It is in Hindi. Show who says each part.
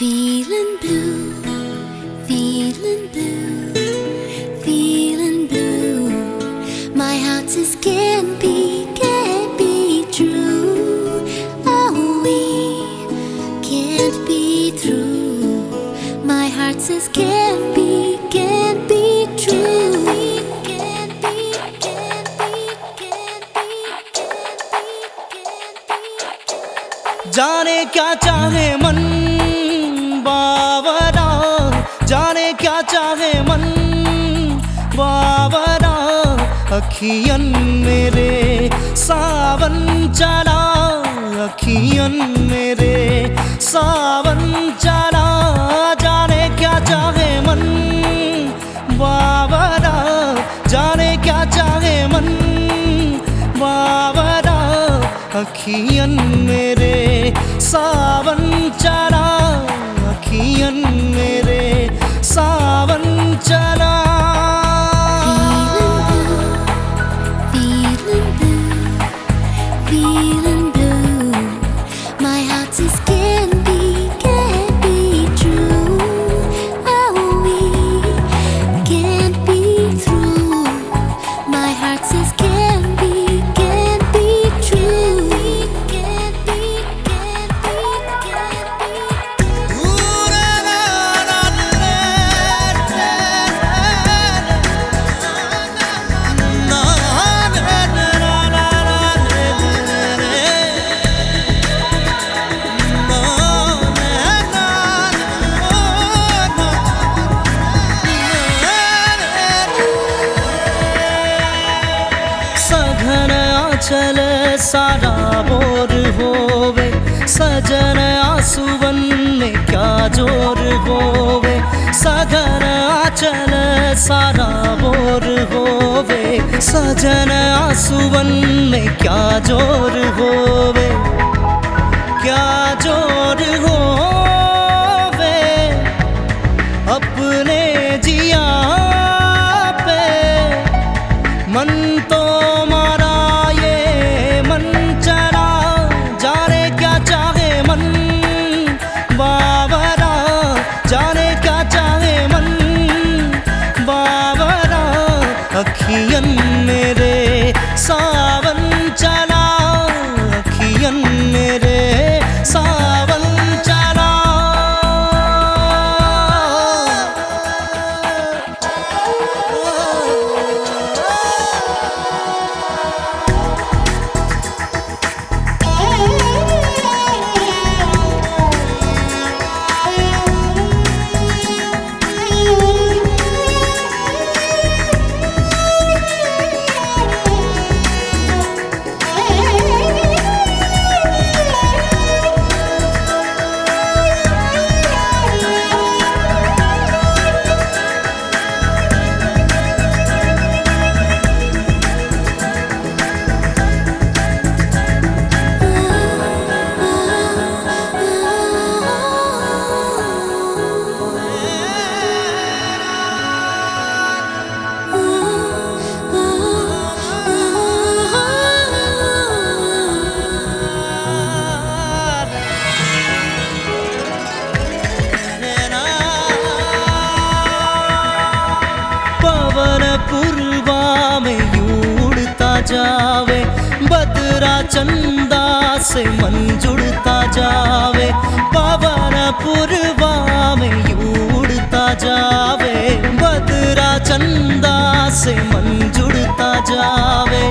Speaker 1: Feeling blue, feeling blue, feeling blue. My heart says can't be, can't be true. Oh, we can't be true. My heart says can't be, can't be true. Can't be, can't be, can't be, can't be, can't be.
Speaker 2: जाने क्या चाहे मन मन बावरा अखियन मेरे, सावन चला अखियन मेरे, सावन चला जाने क्या चाहे मन बावरा जाने क्या चाहे मन बावरा अखियन मेरे, सावन चला चला
Speaker 1: Feeling blue, feeling
Speaker 2: सारा बोर होवे। सजन आसुवन में क्या ज़ोर होवे? सघन आचल सारा बोर होवे। सजन आसुवन में क्या ज़ोर होवे? जावे, बदरा चंदा से मन जुड़ता जावे पावन पूर्वा में उड़ता जावे, बदरा चंदा से मन जुड़ता जावे।